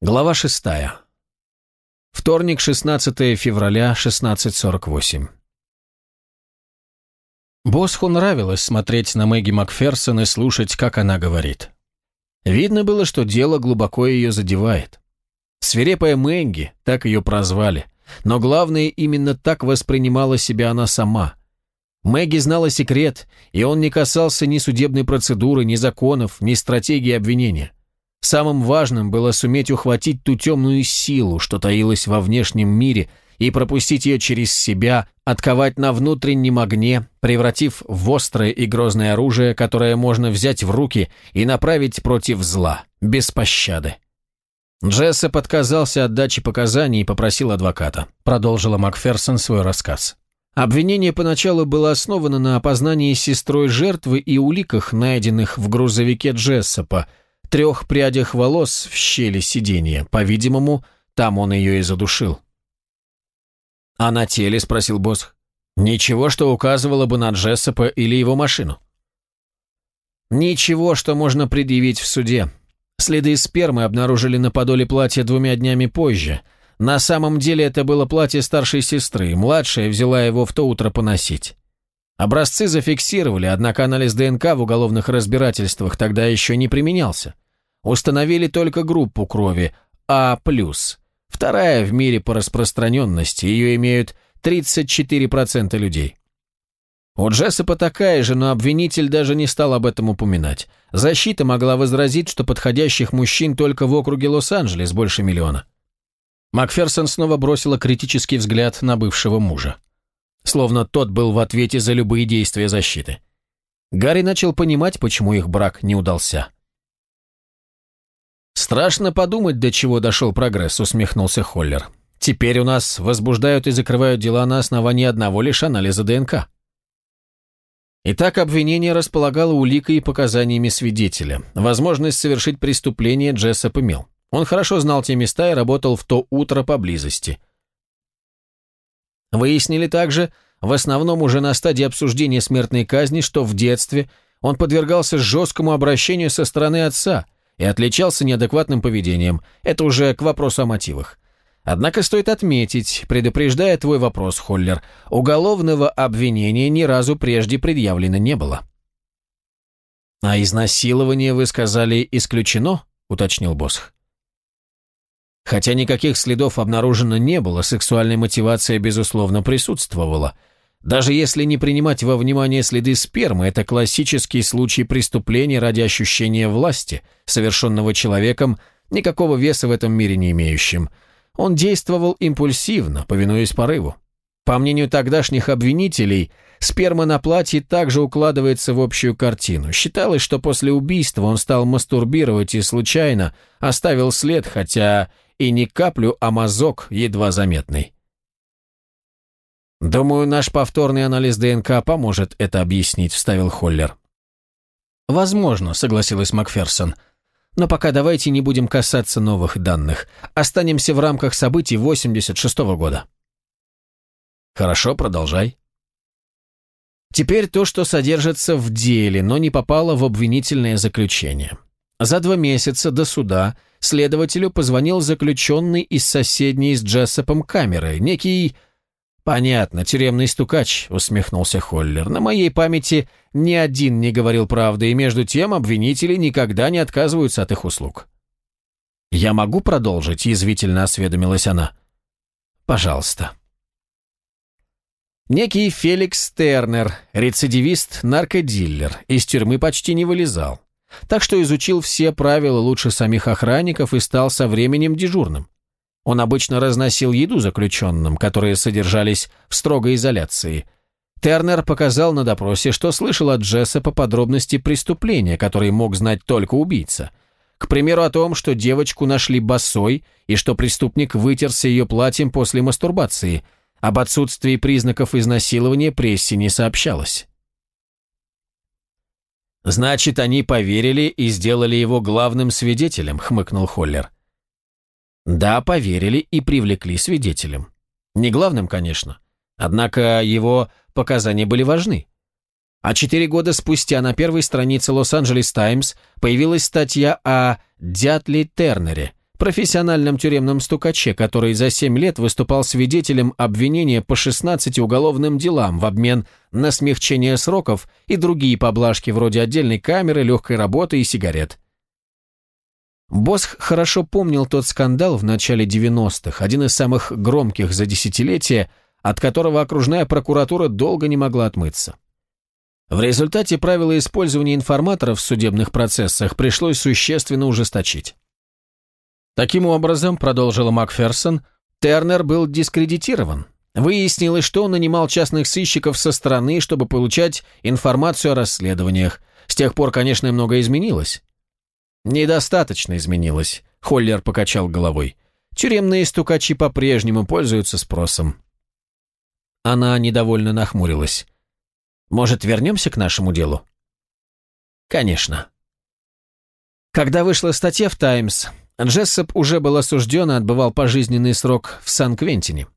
Глава 6. Вторник, 16 февраля, 16.48. Босху нравилось смотреть на Мэгги Макферсон и слушать, как она говорит. Видно было, что дело глубоко ее задевает. Свирепая Мэгги, так ее прозвали, но главное, именно так воспринимала себя она сама. Мэгги знала секрет, и он не касался ни судебной процедуры, ни законов, ни стратегии обвинения. Самым важным было суметь ухватить ту темную силу, что таилась во внешнем мире, и пропустить ее через себя, отковать на внутреннем огне, превратив в острое и грозное оружие, которое можно взять в руки и направить против зла, без пощады. Джессоп отказался от дачи показаний и попросил адвоката. Продолжила Макферсон свой рассказ. Обвинение поначалу было основано на опознании сестрой жертвы и уликах, найденных в грузовике Джессопа, трех прядях волос в щели сиденья. По-видимому, там он ее и задушил. «А на теле?» – спросил босс. «Ничего, что указывало бы на Джессопа или его машину?» «Ничего, что можно предъявить в суде. Следы спермы обнаружили на подоле платья двумя днями позже. На самом деле это было платье старшей сестры, младшая взяла его в то утро поносить. Образцы зафиксировали, однако анализ ДНК в уголовных разбирательствах тогда еще не применялся. Установили только группу крови А+, вторая в мире по распространенности, ее имеют 34% людей. У Джессопа такая же, но обвинитель даже не стал об этом упоминать. Защита могла возразить, что подходящих мужчин только в округе Лос-Анджелес больше миллиона. Макферсон снова бросила критический взгляд на бывшего мужа словно тот был в ответе за любые действия защиты. Гарри начал понимать, почему их брак не удался. «Страшно подумать, до чего дошел прогресс», — усмехнулся Холлер. «Теперь у нас возбуждают и закрывают дела на основании одного лишь анализа ДНК». Итак, обвинение располагало уликой и показаниями свидетеля. Возможность совершить преступление Джессоп имел. Он хорошо знал те места и работал в то утро поблизости. Выяснили также, в основном уже на стадии обсуждения смертной казни, что в детстве он подвергался жесткому обращению со стороны отца и отличался неадекватным поведением. Это уже к вопросу о мотивах. Однако стоит отметить, предупреждая твой вопрос, Холлер, уголовного обвинения ни разу прежде предъявлено не было. «А изнасилование, вы сказали, исключено?» — уточнил Босх. Хотя никаких следов обнаружено не было, сексуальная мотивация, безусловно, присутствовала. Даже если не принимать во внимание следы спермы, это классический случай преступления ради ощущения власти, совершенного человеком, никакого веса в этом мире не имеющим. Он действовал импульсивно, повинуясь порыву. По мнению тогдашних обвинителей, сперма на платье также укладывается в общую картину. Считалось, что после убийства он стал мастурбировать и случайно оставил след, хотя и не каплю, а мазок едва заметный. «Думаю, наш повторный анализ ДНК поможет это объяснить», — вставил Холлер. «Возможно», — согласилась Макферсон. «Но пока давайте не будем касаться новых данных. Останемся в рамках событий 86-го года». «Хорошо, продолжай». Теперь то, что содержится в деле, но не попало в обвинительное заключение. За два месяца до суда следователю позвонил заключенный из соседней с Джессопом камеры, некий... «Понятно, тюремный стукач», — усмехнулся Холлер. «На моей памяти ни один не говорил правды, и между тем обвинители никогда не отказываются от их услуг». «Я могу продолжить?» — язвительно осведомилась она. «Пожалуйста». Некий Феликс Тернер, рецидивист-наркодиллер, из тюрьмы почти не вылезал. Так что изучил все правила лучше самих охранников и стал со временем дежурным. Он обычно разносил еду заключенным, которые содержались в строгой изоляции. Тернер показал на допросе, что слышал от Джесса по подробности преступления, которые мог знать только убийца. К примеру, о том, что девочку нашли босой и что преступник вытерся ее платьем после мастурбации. Об отсутствии признаков изнасилования прессе не сообщалось. «Значит, они поверили и сделали его главным свидетелем», — хмыкнул Холлер. «Да, поверили и привлекли свидетелем. Не главным, конечно. Однако его показания были важны. А четыре года спустя на первой странице Лос-Анджелес Таймс появилась статья о Дятле Тернере, профессиональном тюремном стукаче, который за 7 лет выступал свидетелем обвинения по 16 уголовным делам в обмен на смягчение сроков и другие поблажки вроде отдельной камеры, легкой работы и сигарет. Босх хорошо помнил тот скандал в начале 90-х, один из самых громких за десятилетие, от которого окружная прокуратура долго не могла отмыться. В результате правила использования информаторов в судебных процессах пришлось существенно ужесточить. Таким образом, продолжила Макферсон, Тернер был дискредитирован. Выяснилось, что он нанимал частных сыщиков со стороны, чтобы получать информацию о расследованиях. С тех пор, конечно, многое изменилось. Недостаточно изменилось, Холлер покачал головой. Тюремные стукачи по-прежнему пользуются спросом. Она недовольно нахмурилась. Может, вернемся к нашему делу? Конечно. Когда вышла статья в «Таймс», Джессоп уже был осужден и отбывал пожизненный срок в Сан-Квентине.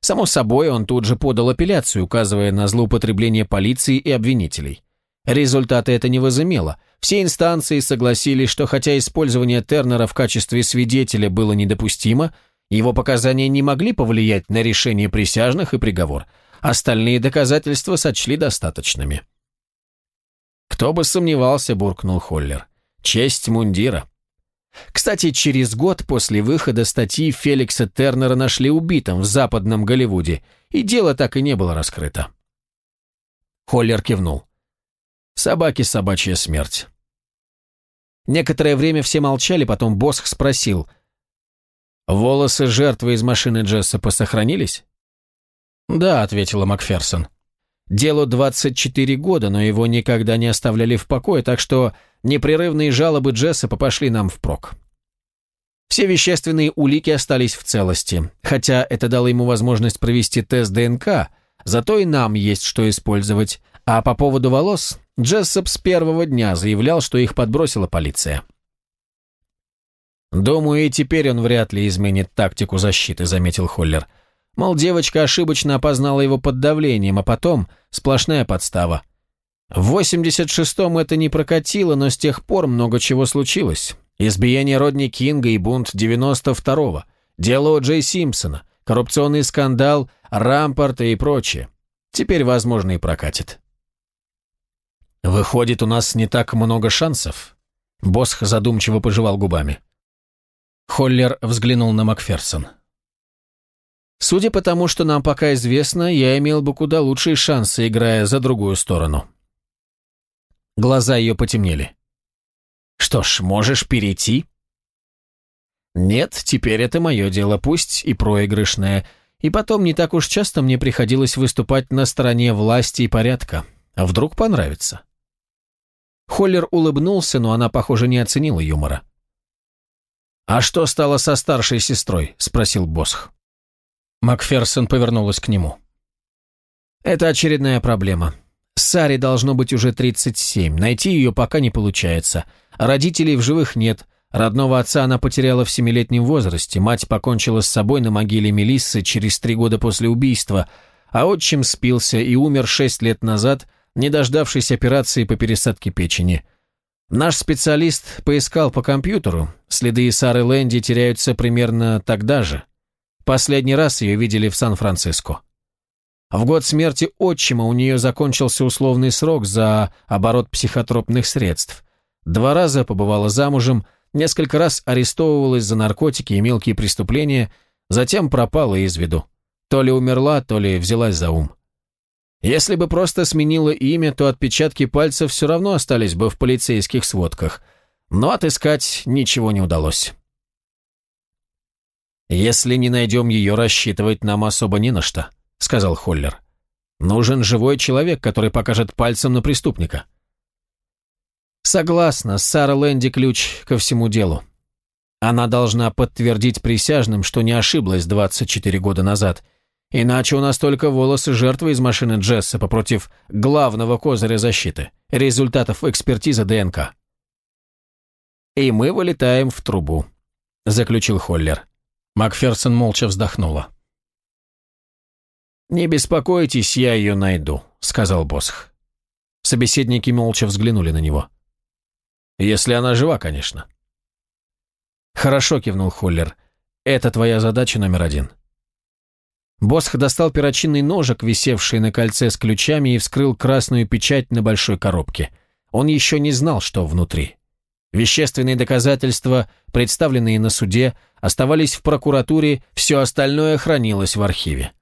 Само собой, он тут же подал апелляцию, указывая на злоупотребление полиции и обвинителей. Результаты это не возымело. Все инстанции согласились, что хотя использование Тернера в качестве свидетеля было недопустимо, его показания не могли повлиять на решение присяжных и приговор. Остальные доказательства сочли достаточными. «Кто бы сомневался», — буркнул Холлер. «Честь мундира». Кстати, через год после выхода статьи Феликса Тернера нашли убитым в западном Голливуде, и дело так и не было раскрыто. Холлер кивнул. «Собаки собачья смерть». Некоторое время все молчали, потом Босх спросил. «Волосы жертвы из машины Джессопа сохранились?» «Да», — ответила Макферсон. «Делу 24 года, но его никогда не оставляли в покое, так что Непрерывные жалобы Джессопа пошли нам впрок. Все вещественные улики остались в целости, хотя это дало ему возможность провести тест ДНК, зато и нам есть что использовать. А по поводу волос, Джессоп с первого дня заявлял, что их подбросила полиция. «Думаю, и теперь он вряд ли изменит тактику защиты», — заметил Холлер. Мол, девочка ошибочно опознала его под давлением, а потом сплошная подстава. В 86-м это не прокатило, но с тех пор много чего случилось. Избиение Родни Кинга и бунт 92-го, дело о Джей Симпсона, коррупционный скандал, рампорты и прочее. Теперь, возможно, и прокатит. Выходит, у нас не так много шансов. Босх задумчиво пожевал губами. Холлер взглянул на Макферсон. Судя по тому, что нам пока известно, я имел бы куда лучшие шансы, играя за другую сторону. Глаза ее потемнели. «Что ж, можешь перейти?» «Нет, теперь это мое дело, пусть и проигрышное. И потом не так уж часто мне приходилось выступать на стороне власти и порядка. А вдруг понравится?» Холлер улыбнулся, но она, похоже, не оценила юмора. «А что стало со старшей сестрой?» – спросил Босх. Макферсон повернулась к нему. «Это очередная проблема. Саре должно быть уже 37, найти ее пока не получается. Родителей в живых нет, родного отца она потеряла в семилетнем возрасте, мать покончила с собой на могиле Мелиссы через три года после убийства, а отчим спился и умер шесть лет назад, не дождавшись операции по пересадке печени. Наш специалист поискал по компьютеру, следы Сары Лэнди теряются примерно тогда же. Последний раз ее видели в Сан-Франциско. В год смерти отчима у нее закончился условный срок за оборот психотропных средств. Два раза побывала замужем, несколько раз арестовывалась за наркотики и мелкие преступления, затем пропала из виду. То ли умерла, то ли взялась за ум. Если бы просто сменила имя, то отпечатки пальцев все равно остались бы в полицейских сводках, но отыскать ничего не удалось. Если не найдем ее, рассчитывать нам особо не на что. — сказал Холлер. «Нужен живой человек, который покажет пальцем на преступника». «Согласна, Сара Лэнди ключ ко всему делу. Она должна подтвердить присяжным, что не ошиблась 24 года назад, иначе у нас только волосы жертвы из машины Джессопа против главного козыря защиты, результатов экспертизы ДНК». «И мы вылетаем в трубу», — заключил Холлер. Макферсон молча вздохнула. «Не беспокойтесь, я ее найду», — сказал Босх. Собеседники молча взглянули на него. «Если она жива, конечно». «Хорошо», — кивнул Холлер. «Это твоя задача номер один». Босх достал перочинный ножик, висевший на кольце с ключами, и вскрыл красную печать на большой коробке. Он еще не знал, что внутри. Вещественные доказательства, представленные на суде, оставались в прокуратуре, все остальное хранилось в архиве.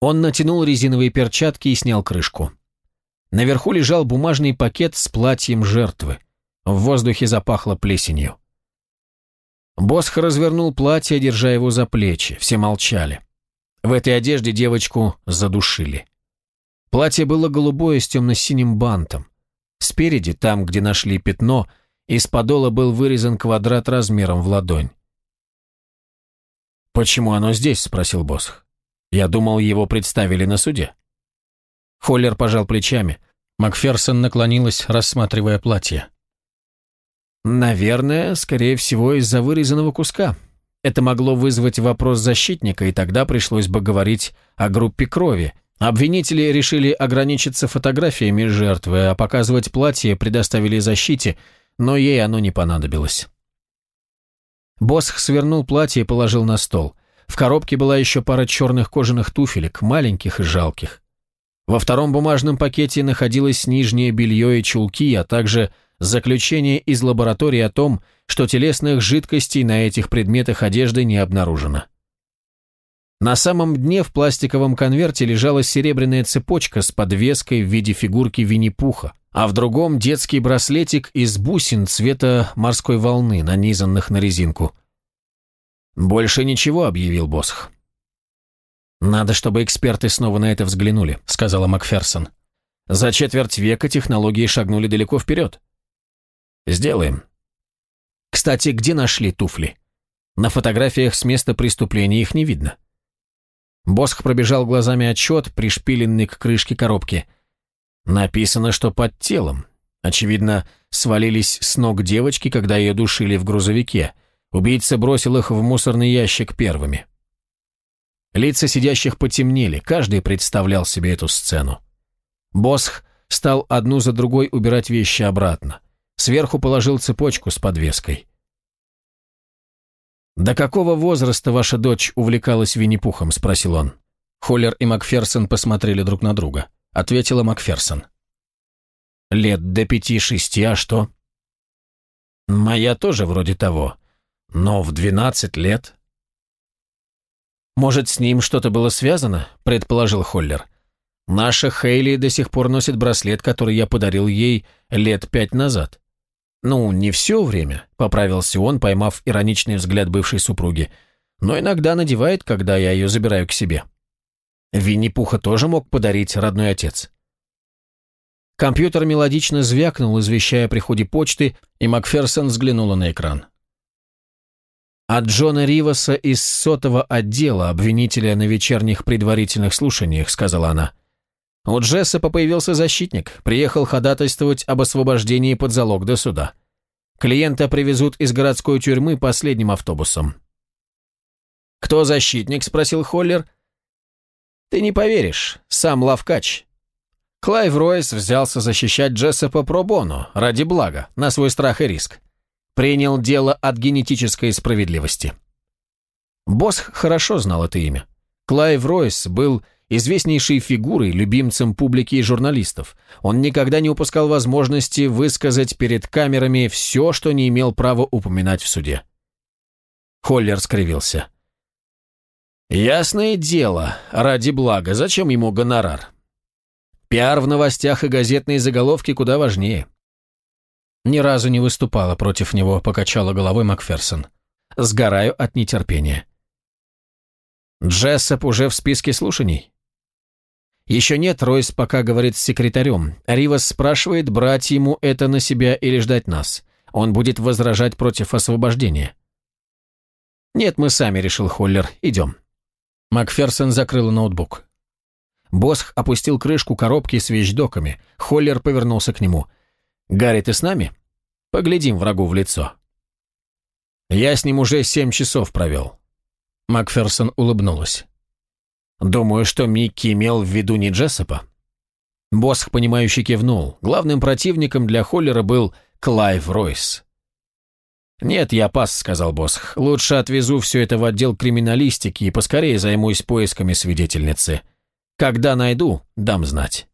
Он натянул резиновые перчатки и снял крышку. Наверху лежал бумажный пакет с платьем жертвы. В воздухе запахло плесенью. Босх развернул платье, держа его за плечи. Все молчали. В этой одежде девочку задушили. Платье было голубое с темно-синим бантом. Спереди, там, где нашли пятно, из подола был вырезан квадрат размером в ладонь. «Почему оно здесь?» – спросил Босх. «Я думал, его представили на суде». Холлер пожал плечами. Макферсон наклонилась, рассматривая платье. «Наверное, скорее всего, из-за вырезанного куска. Это могло вызвать вопрос защитника, и тогда пришлось бы говорить о группе крови. Обвинители решили ограничиться фотографиями жертвы, а показывать платье предоставили защите, но ей оно не понадобилось». Босх свернул платье и положил на стол. В коробке была еще пара черных кожаных туфелек, маленьких и жалких. Во втором бумажном пакете находилось нижнее белье и чулки, а также заключение из лаборатории о том, что телесных жидкостей на этих предметах одежды не обнаружено. На самом дне в пластиковом конверте лежала серебряная цепочка с подвеской в виде фигурки Винни-Пуха, а в другом детский браслетик из бусин цвета морской волны, нанизанных на резинку. «Больше ничего», — объявил Босх. «Надо, чтобы эксперты снова на это взглянули», — сказала Макферсон. «За четверть века технологии шагнули далеко вперед». «Сделаем». «Кстати, где нашли туфли? На фотографиях с места преступления их не видно». Босх пробежал глазами отчет, пришпиленный к крышке коробки. Написано, что под телом. Очевидно, свалились с ног девочки, когда ее душили в грузовике. Убийца бросил их в мусорный ящик первыми. Лица сидящих потемнели, каждый представлял себе эту сцену. Босх стал одну за другой убирать вещи обратно. Сверху положил цепочку с подвеской. «До какого возраста ваша дочь увлекалась Винни-Пухом?» – спросил он. Холлер и Макферсон посмотрели друг на друга. Ответила Макферсон. «Лет до пяти-шести, а что?» «Моя тоже вроде того. Но в двенадцать лет...» «Может, с ним что-то было связано?» – предположил Холлер. «Наша Хейли до сих пор носит браслет, который я подарил ей лет пять назад». «Ну, не все время», – поправился он, поймав ироничный взгляд бывшей супруги. «Но иногда надевает, когда я ее забираю к себе». Винни-Пуха тоже мог подарить родной отец. Компьютер мелодично звякнул, извещая о приходе почты, и Макферсон взглянула на экран. От Джона Риваса из сотого отдела, обвинителя на вечерних предварительных слушаниях, сказала она. У Джессопа появился защитник, приехал ходатайствовать об освобождении под залог до суда. Клиента привезут из городской тюрьмы последним автобусом. «Кто защитник?» – спросил Холлер. «Ты не поверишь, сам Лавкач». Клайв Ройс взялся защищать Джессопа pro bono, ради блага, на свой страх и риск принял дело от генетической справедливости. Босх хорошо знал это имя. Клайв Ройс был известнейшей фигурой, любимцем публики и журналистов. Он никогда не упускал возможности высказать перед камерами все, что не имел права упоминать в суде. Холлер скривился. «Ясное дело, ради блага, зачем ему гонорар? Пиар в новостях и газетные заголовки куда важнее. Ни разу не выступала против него, покачала головой Макферсон. Сгораю от нетерпения. Джессоп уже в списке слушаний? Еще нет, Ройс пока говорит с секретарем. Ривас спрашивает, брать ему это на себя или ждать нас. Он будет возражать против освобождения. «Нет, мы сами», — решил Холлер. «Идем». Макферсон закрыл ноутбук. Босх опустил крышку коробки с вещдоками. Холлер повернулся к нему — «Гарри, ты с нами? Поглядим врагу в лицо». «Я с ним уже семь часов провел». Макферсон улыбнулась. «Думаю, что Микки имел в виду не Джессопа». Босх, понимающий, кивнул. Главным противником для Холлера был Клайв Ройс. «Нет, я пас», — сказал Босх. «Лучше отвезу все это в отдел криминалистики и поскорее займусь поисками свидетельницы. Когда найду, дам знать».